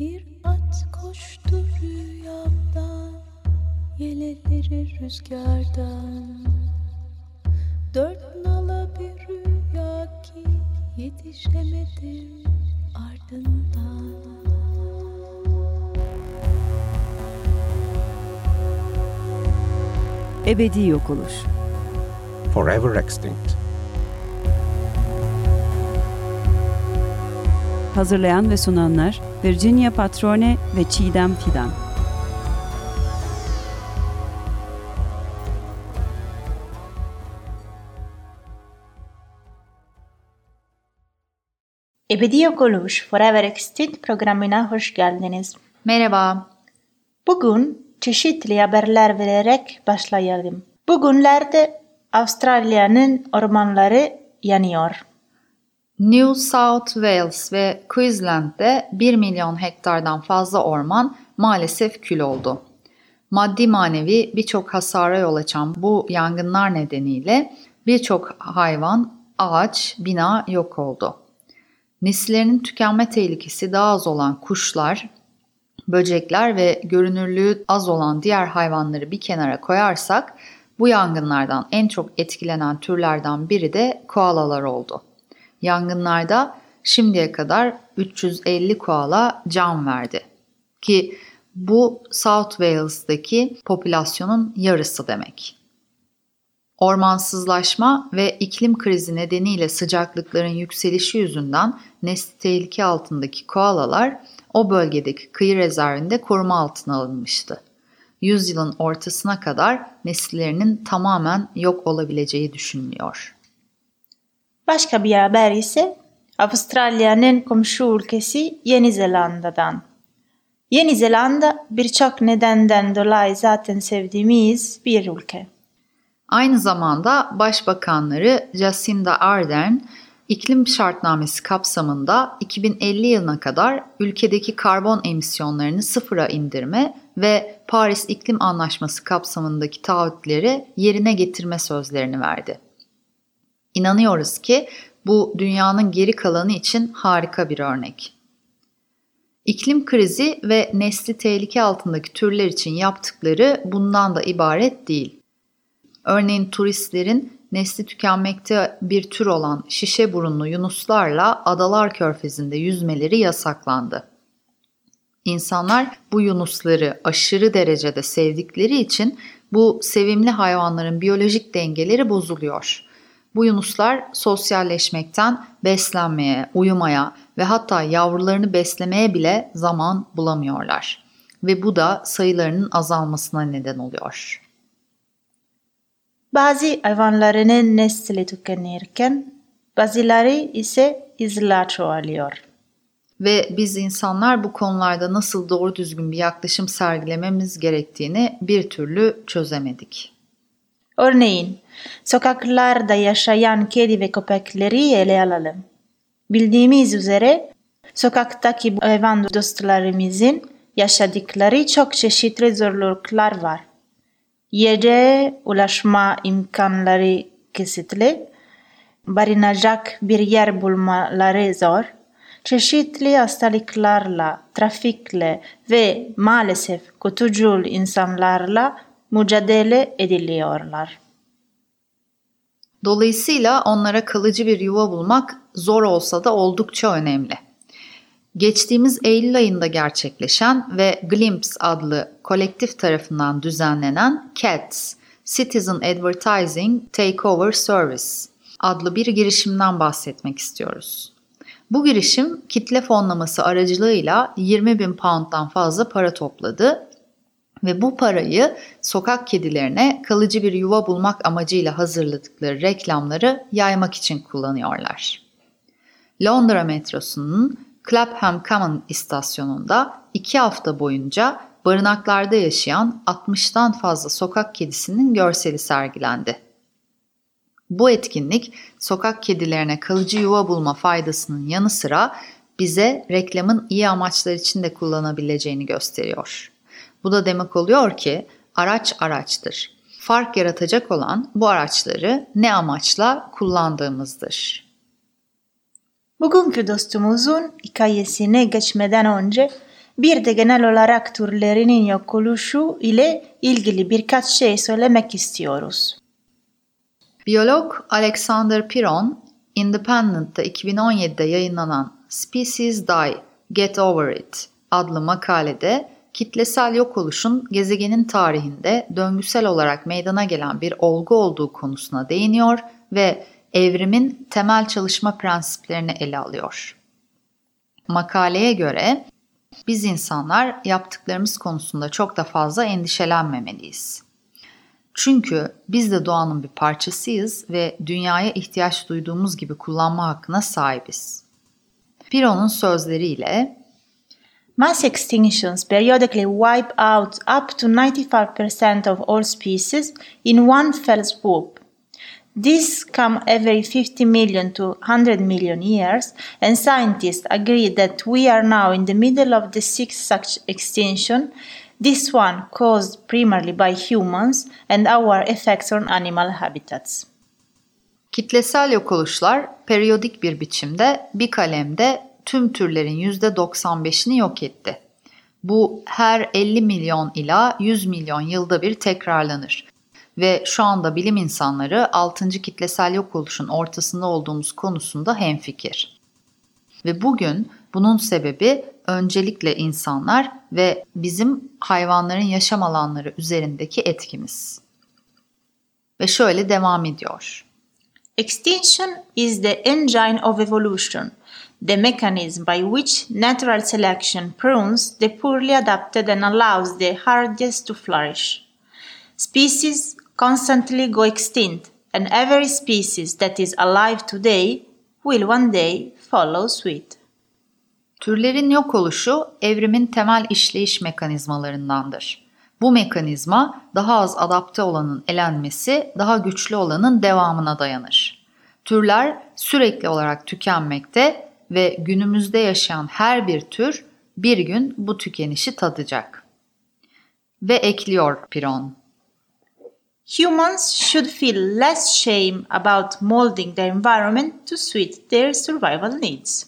Bir at koştu rüyamda Yeleleri rüzgardan Dört nala bir rüya ki Yetişemedim ardından Ebedi yok oluş. Forever extinct. Hazırlayan ve sunanlar Virginia Patrone ve Çiğdem Fidan. Ebedi Yok Oluş Forever Extinct programına hoş geldiniz. Merhaba. Bugün çeşitli haberler vererek başlayalım. Bugünlerde Avustralya'nın ormanları yanıyor. New South Wales ve Queensland'de 1 milyon hektardan fazla orman maalesef kül oldu. Maddi manevi birçok hasara yol açan bu yangınlar nedeniyle birçok hayvan, ağaç, bina yok oldu. Nesillerinin tükenme tehlikesi daha az olan kuşlar, böcekler ve görünürlüğü az olan diğer hayvanları bir kenara koyarsak bu yangınlardan en çok etkilenen türlerden biri de koalalar oldu. Yangınlarda şimdiye kadar 350 koala can verdi. Ki bu South Wales'daki popülasyonun yarısı demek. Ormansızlaşma ve iklim krizi nedeniyle sıcaklıkların yükselişi yüzünden nesli tehlike altındaki koalalar o bölgedeki kıyı rezervinde koruma altına alınmıştı. Yüzyılın ortasına kadar nesillerinin tamamen yok olabileceği düşünülüyor. Başka bir haber ise Avustralya'nın komşu ülkesi Yeni Zelanda'dan. Yeni Zelanda birçok nedenden dolayı zaten sevdiğimiz bir ülke. Aynı zamanda Başbakanları Jacinda Ardern, iklim şartnamesi kapsamında 2050 yılına kadar ülkedeki karbon emisyonlarını sıfıra indirme ve Paris İklim Anlaşması kapsamındaki taahhütleri yerine getirme sözlerini verdi. İnanıyoruz ki bu dünyanın geri kalanı için harika bir örnek. İklim krizi ve nesli tehlike altındaki türler için yaptıkları bundan da ibaret değil. Örneğin turistlerin nesli tükenmekte bir tür olan şişe burunlu yunuslarla Adalar Körfezi'nde yüzmeleri yasaklandı. İnsanlar bu yunusları aşırı derecede sevdikleri için bu sevimli hayvanların biyolojik dengeleri bozuluyor. Bu yunuslar sosyalleşmekten beslenmeye, uyumaya ve hatta yavrularını beslemeye bile zaman bulamıyorlar. Ve bu da sayılarının azalmasına neden oluyor. Bazı hayvanların nesli tükenirken bazıları ise hızla çoğalıyor. Ve biz insanlar bu konularda nasıl doğru düzgün bir yaklaşım sergilememiz gerektiğini bir türlü çözemedik. Örneğin sokaklarda yaşayan kedi ve köpekleri ele alalım. Bildiğimiz üzere sokaktaki hayvan dostlarımızın yaşadıkları çok çeşitli zorluklar var. Yere ulaşma imkanları kısıtlı, barınacak bir yer bulmaları zor, çeşitli hastalıklarla, trafikle ve maalesef kötücül insanlarla mücadele ediliyorlar. Dolayısıyla onlara kalıcı bir yuva bulmak zor olsa da oldukça önemli. Geçtiğimiz Eylül ayında gerçekleşen ve Glimpse adlı kolektif tarafından düzenlenen CATS, Citizen Advertising Takeover Service adlı bir girişimden bahsetmek istiyoruz. Bu girişim kitle fonlaması aracılığıyla 20 bin pound'dan fazla para topladı ve bu parayı sokak kedilerine kalıcı bir yuva bulmak amacıyla hazırladıkları reklamları yaymak için kullanıyorlar. Londra metrosunun Clapham Common istasyonunda iki hafta boyunca barınaklarda yaşayan 60'tan fazla sokak kedisinin görseli sergilendi. Bu etkinlik sokak kedilerine kalıcı yuva bulma faydasının yanı sıra bize reklamın iyi amaçlar için de kullanabileceğini gösteriyor. Bu da demek oluyor ki araç araçtır. Fark yaratacak olan bu araçları ne amaçla kullandığımızdır. Bugünkü dostumuzun hikayesine geçmeden önce Bir de genel olarak türlerinin yok oluşu ile ilgili birkaç şey söylemek istiyoruz. Biyolog Alexander Piron, Independent'ta 2017'de yayınlanan Species Die, Get Over It adlı makalede kitlesel yok oluşun gezegenin tarihinde döngüsel olarak meydana gelen bir olgu olduğu konusuna değiniyor ve evrimin temel çalışma prensiplerini ele alıyor. Makaleye göre biz insanlar yaptıklarımız konusunda çok da fazla endişelenmemeliyiz. Çünkü biz de doğanın bir parçasıyız ve dünyaya ihtiyaç duyduğumuz gibi kullanma hakkına sahibiz. Piro'nun sözleriyle Mass extinctions periodically wipe out up to 95% of all species in one fell swoop. These come every 50 million to 100 million years, and scientists agree that we are now in the middle of the sixth such extinction, this one caused primarily by humans and our effects on animal habitats. Kitlesel yok oluşlar periyodik bir biçimde bir kalemde tüm türlerin %95'ini yok etti. Bu her 50 milyon ila 100 milyon yılda bir tekrarlanır. Ve şu anda bilim insanları 6. kitlesel yok oluşun ortasında olduğumuz konusunda hemfikir. Ve bugün bunun sebebi öncelikle insanlar ve bizim hayvanların yaşam alanları üzerindeki etkimiz. Ve şöyle devam ediyor. Extinction is the engine of evolution, the mechanism by which natural selection prunes the poorly adapted and allows the hardest to flourish. Species constantly go extinct, and every species that is alive today will one day follow suit. Türlerin yok oluşu evrimin temel işleyiş mekanizmalarındandır. Bu mekanizma daha az adapte olanın elenmesi, daha güçlü olanın devamına dayanır. Türler sürekli olarak tükenmekte ve günümüzde yaşayan her bir tür bir gün bu tükenişi tadacak. Ve ekliyor Piron. Humans should feel less shame about molding their environment to suit their survival needs.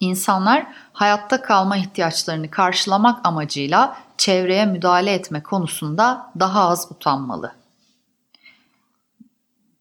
İnsanlar hayatta kalma ihtiyaçlarını karşılamak amacıyla çevreye müdahale etme konusunda daha az utanmalı.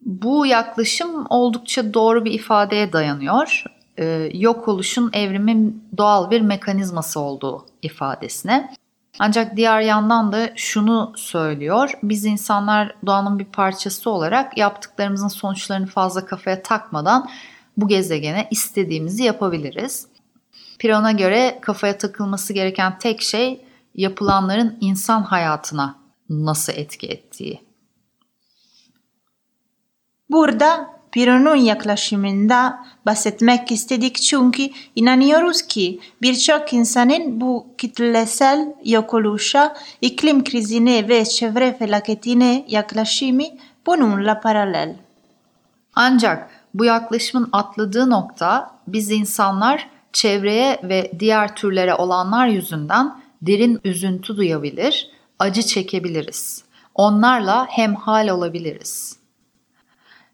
Bu yaklaşım oldukça doğru bir ifadeye dayanıyor. Ee, yok oluşun evrimin doğal bir mekanizması olduğu ifadesine. Ancak diğer yandan da şunu söylüyor. Biz insanlar doğanın bir parçası olarak yaptıklarımızın sonuçlarını fazla kafaya takmadan bu gezegene istediğimizi yapabiliriz. Piron'a göre kafaya takılması gereken tek şey yapılanların insan hayatına nasıl etki ettiği. Burada Piron'un yaklaşımında bahsetmek istedik çünkü inanıyoruz ki birçok insanın bu kitlesel yok iklim krizine ve çevre felaketine yaklaşımı bununla paralel. Ancak bu yaklaşımın atladığı nokta biz insanlar çevreye ve diğer türlere olanlar yüzünden derin üzüntü duyabilir, acı çekebiliriz. Onlarla hemhal olabiliriz.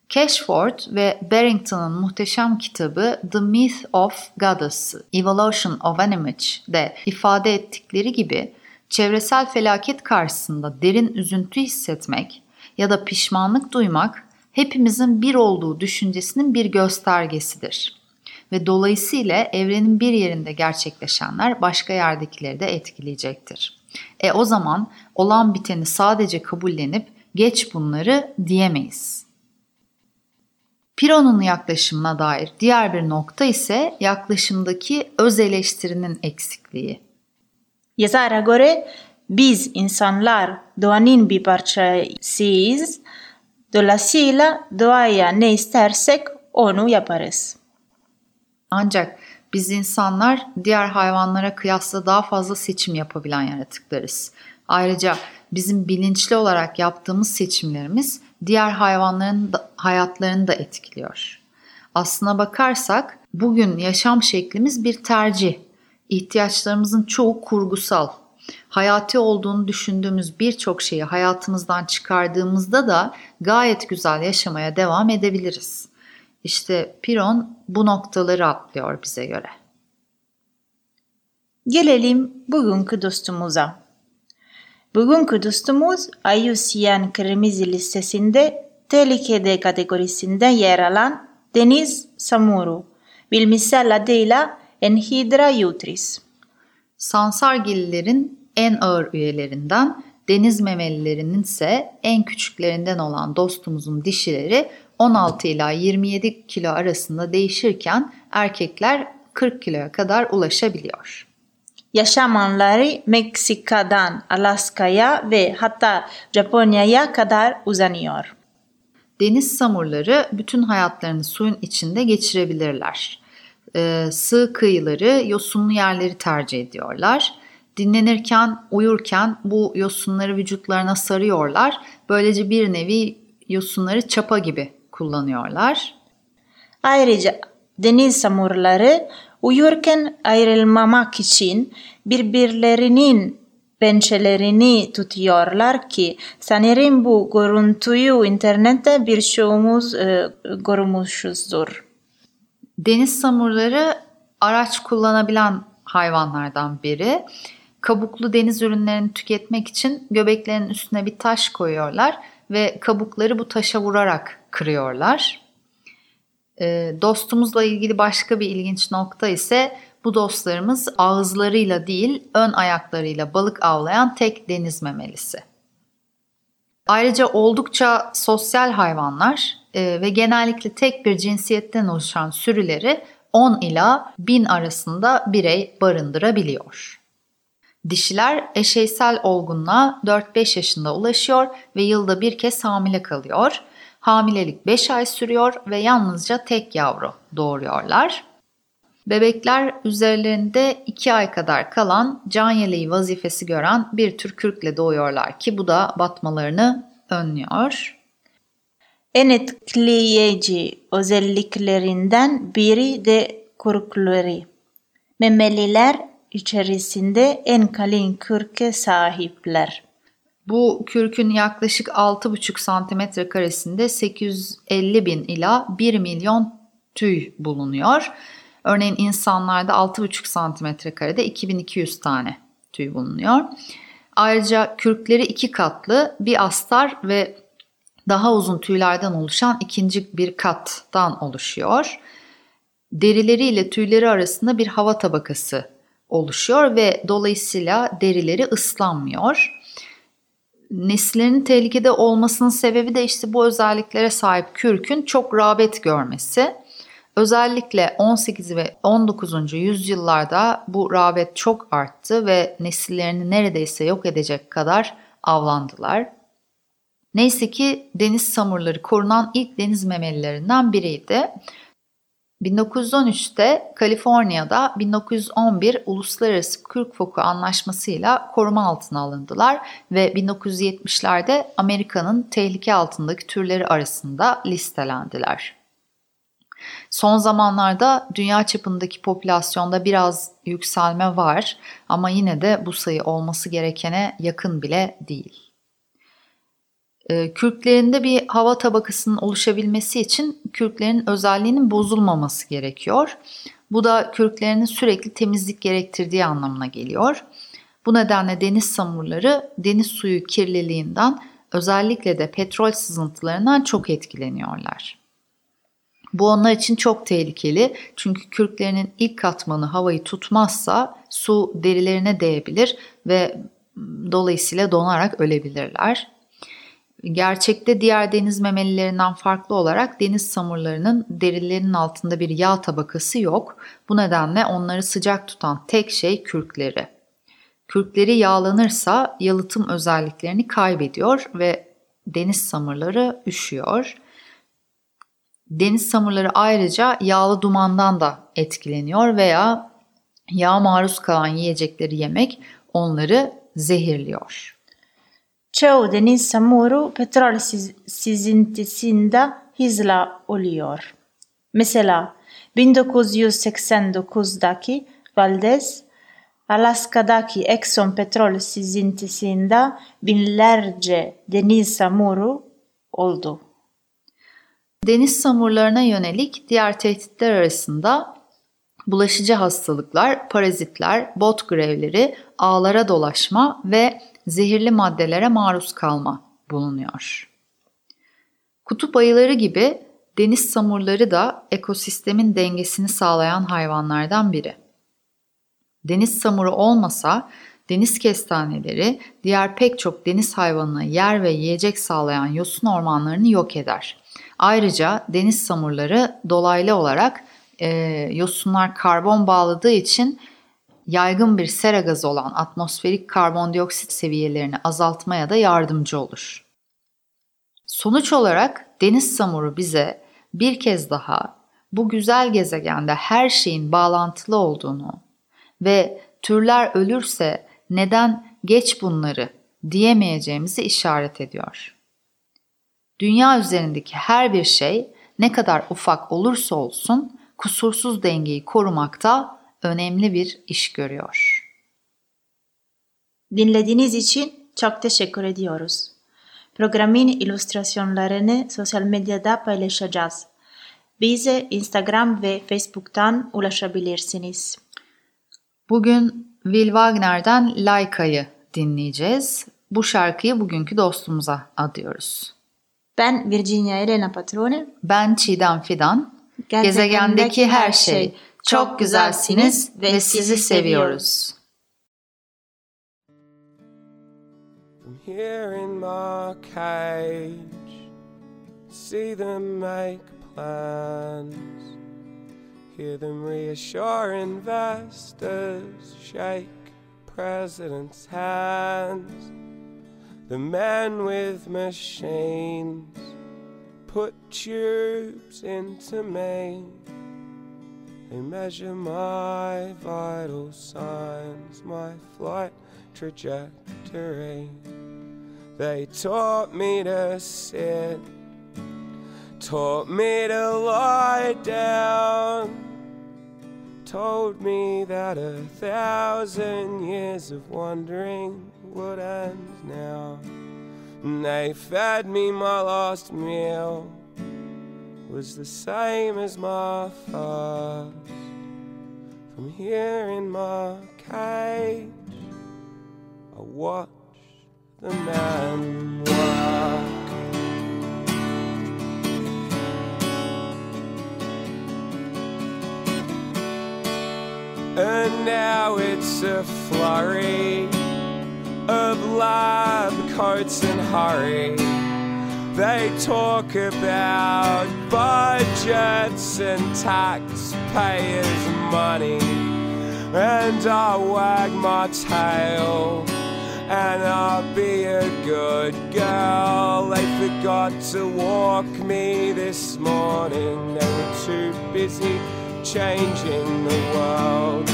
Cashford ve Barrington'ın muhteşem kitabı The Myth of Goddess, Evolution of an Image"de ifade ettikleri gibi çevresel felaket karşısında derin üzüntü hissetmek ya da pişmanlık duymak hepimizin bir olduğu düşüncesinin bir göstergesidir. Ve dolayısıyla evrenin bir yerinde gerçekleşenler başka yerdekileri de etkileyecektir. E o zaman olan biteni sadece kabullenip geç bunları diyemeyiz. Piro'nun yaklaşımına dair diğer bir nokta ise yaklaşımdaki öz eleştirinin eksikliği. Yazara göre biz insanlar doğanın bir parçasıyız. Dolayısıyla doğaya ne istersek onu yaparız. Ancak biz insanlar diğer hayvanlara kıyasla daha fazla seçim yapabilen yaratıklarız. Ayrıca bizim bilinçli olarak yaptığımız seçimlerimiz diğer hayvanların da, hayatlarını da etkiliyor. Aslına bakarsak bugün yaşam şeklimiz bir tercih. İhtiyaçlarımızın çoğu kurgusal. Hayati olduğunu düşündüğümüz birçok şeyi hayatımızdan çıkardığımızda da gayet güzel yaşamaya devam edebiliriz. İşte Piron bu noktaları atlıyor bize göre. Gelelim bugünkü dostumuza. Bugünkü dostumuz IUCN Kırmızı listesinde tehlikede kategorisinde yer alan Deniz Samuru, bilimsel adıyla Enhydra yutris. Sansargillilerin en ağır üyelerinden, deniz memelilerinin ise en küçüklerinden olan dostumuzun dişileri 16 ila 27 kilo arasında değişirken erkekler 40 kiloya kadar ulaşabiliyor. Yaşam alanları Meksika'dan Alaska'ya ve hatta Japonya'ya kadar uzanıyor. Deniz samurları bütün hayatlarını suyun içinde geçirebilirler. Ee, sığ kıyıları, yosunlu yerleri tercih ediyorlar. Dinlenirken, uyurken bu yosunları vücutlarına sarıyorlar. Böylece bir nevi yosunları çapa gibi kullanıyorlar. Ayrıca deniz samurları uyurken ayrılmamak için birbirlerinin pençelerini tutuyorlar ki sanırım bu görüntüyü internette birçoğumuz e, görmüşüzdür. Deniz samurları araç kullanabilen hayvanlardan biri. Kabuklu deniz ürünlerini tüketmek için göbeklerinin üstüne bir taş koyuyorlar ve kabukları bu taşa vurarak kırıyorlar. E, dostumuzla ilgili başka bir ilginç nokta ise bu dostlarımız ağızlarıyla değil ön ayaklarıyla balık avlayan tek deniz memelisi. Ayrıca oldukça sosyal hayvanlar e, ve genellikle tek bir cinsiyetten oluşan sürüleri 10 ila 1000 arasında birey barındırabiliyor. Dişiler eşeysel olgunluğa 4-5 yaşında ulaşıyor ve yılda bir kez hamile kalıyor. Hamilelik 5 ay sürüyor ve yalnızca tek yavru doğuruyorlar. Bebekler üzerlerinde 2 ay kadar kalan can yeleği vazifesi gören bir tür kürkle doğuyorlar ki bu da batmalarını önlüyor. En etkileyici özelliklerinden biri de kürkleri. Memeliler içerisinde en kalın kürke sahipler. Bu kürkün yaklaşık 6,5 santimetre karesinde 850 bin ila 1 milyon tüy bulunuyor. Örneğin insanlarda 6,5 santimetre karede 2200 tane tüy bulunuyor. Ayrıca kürkleri iki katlı bir astar ve daha uzun tüylerden oluşan ikinci bir kattan oluşuyor. Derileri ile tüyleri arasında bir hava tabakası oluşuyor ve dolayısıyla derileri ıslanmıyor. Nesillerin tehlikede olmasının sebebi de işte bu özelliklere sahip kürkün çok rağbet görmesi. Özellikle 18 ve 19. yüzyıllarda bu rağbet çok arttı ve nesillerini neredeyse yok edecek kadar avlandılar. Neyse ki deniz samurları korunan ilk deniz memelilerinden biriydi. 1913'te Kaliforniya'da 1911 Uluslararası Kürk Foku Anlaşması'yla koruma altına alındılar ve 1970'lerde Amerika'nın tehlike altındaki türleri arasında listelendiler. Son zamanlarda dünya çapındaki popülasyonda biraz yükselme var ama yine de bu sayı olması gerekene yakın bile değil. Ee, kürklerinde bir hava tabakasının oluşabilmesi için kürklerin özelliğinin bozulmaması gerekiyor. Bu da kürklerinin sürekli temizlik gerektirdiği anlamına geliyor. Bu nedenle deniz samurları deniz suyu kirliliğinden özellikle de petrol sızıntılarından çok etkileniyorlar. Bu onlar için çok tehlikeli çünkü kürklerinin ilk katmanı havayı tutmazsa su derilerine değebilir ve dolayısıyla donarak ölebilirler. Gerçekte diğer deniz memelilerinden farklı olarak deniz samurlarının derilerinin altında bir yağ tabakası yok. Bu nedenle onları sıcak tutan tek şey kürkleri. Kürkleri yağlanırsa yalıtım özelliklerini kaybediyor ve deniz samurları üşüyor. Deniz samurları ayrıca yağlı dumandan da etkileniyor veya yağ maruz kalan yiyecekleri yemek onları zehirliyor. Çoğu deniz samuru petrol sizintisinde hızla oluyor. Mesela 1989'daki Valdez, Alaska'daki Exxon petrol sizintisinde binlerce deniz samuru oldu. Deniz samurlarına yönelik diğer tehditler arasında Bulaşıcı hastalıklar, parazitler, bot grevleri, ağlara dolaşma ve zehirli maddelere maruz kalma bulunuyor. Kutup ayıları gibi deniz samurları da ekosistemin dengesini sağlayan hayvanlardan biri. Deniz samuru olmasa deniz kestaneleri diğer pek çok deniz hayvanına yer ve yiyecek sağlayan yosun ormanlarını yok eder. Ayrıca deniz samurları dolaylı olarak e, yosunlar karbon bağladığı için yaygın bir sera gazı olan atmosferik karbondioksit seviyelerini azaltmaya da yardımcı olur. Sonuç olarak deniz samuru bize bir kez daha bu güzel gezegende her şeyin bağlantılı olduğunu ve türler ölürse neden geç bunları diyemeyeceğimizi işaret ediyor. Dünya üzerindeki her bir şey ne kadar ufak olursa olsun kusursuz dengeyi korumakta önemli bir iş görüyor. Dinlediğiniz için çok teşekkür ediyoruz. Programın illüstrasyonlarını sosyal medyada paylaşacağız. Bize Instagram ve Facebook'tan ulaşabilirsiniz. Bugün Will Wagner'den Layka'yı dinleyeceğiz. Bu şarkıyı bugünkü dostumuza adıyoruz. Ben Virginia Elena Patrone. Ben Çiğdem Fidan. Gezegendeki her şey. Çok güzelsiniz ve sizi seviyoruz. From here in my cage, see them make plans, hear them reassure investors, shake presidents' hands. The men with machines put tubes into me. They measure my vital signs, my flight trajectory. They taught me to sit, taught me to lie down, told me that a thousand years of wandering would end now. And they fed me my last meal was the same as my first. From here in my cage, I watched the man walk. And now it's a flurry of lab coats and hurry. They talk about budgets and taxpayers' money. And I wag my tail and I'll be a good girl. They forgot to walk me this morning, they were too busy changing the world.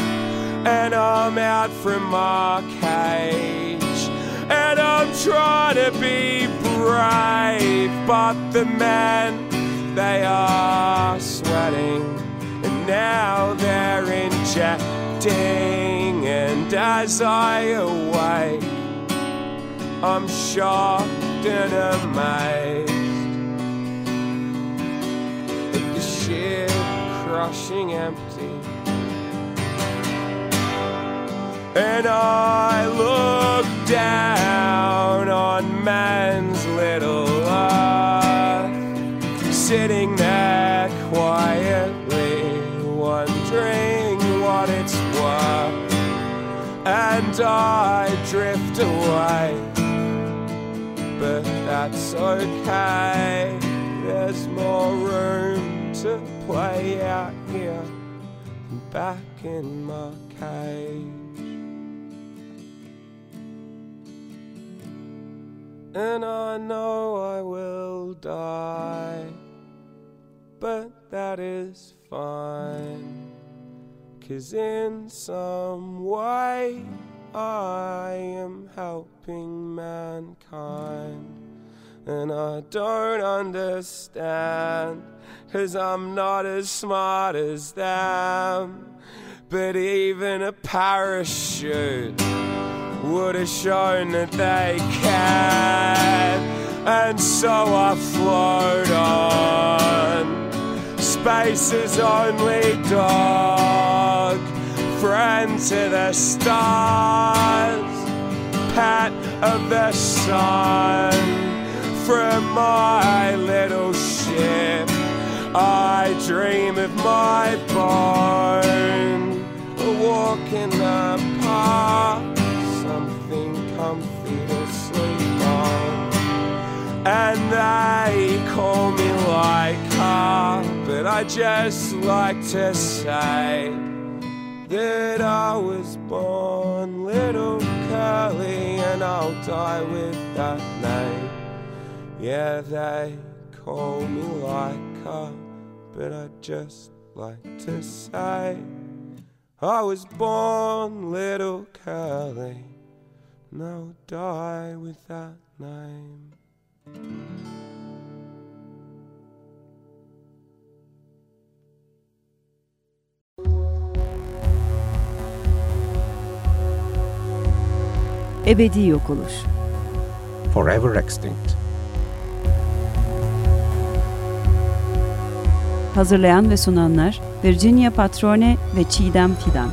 And I'm out from my cage, and I'm trying to be brave, but the men they are sweating, and now they're injecting. And as I awake, I'm shocked and amazed at the sheer crushing empty. And I look down sitting there quietly, wondering what it's worth. And I drift away, but that's okay. There's more room to play out here, back in my cage. And I know I will die, that is fine. Cause in some way I am helping mankind. And I don't understand, cause I'm not as smart as them. But even a parachute would have shown that they can. And so I float on. Space is only dawn. and to the stars. Pat of the sun from my little ship. I dream of my barn, a walk in the park, something comfy to sleep on. And they call me like her, but I just like to say that I was born little curly and I'll die with that name. Yeah, they call me like her, but I just like to say I was born little curly and I'll die with that name. Ebedi yok oluş. Forever extinct. Hazırlayan ve sunanlar Virginia Patrone ve Çiğdem Fidan.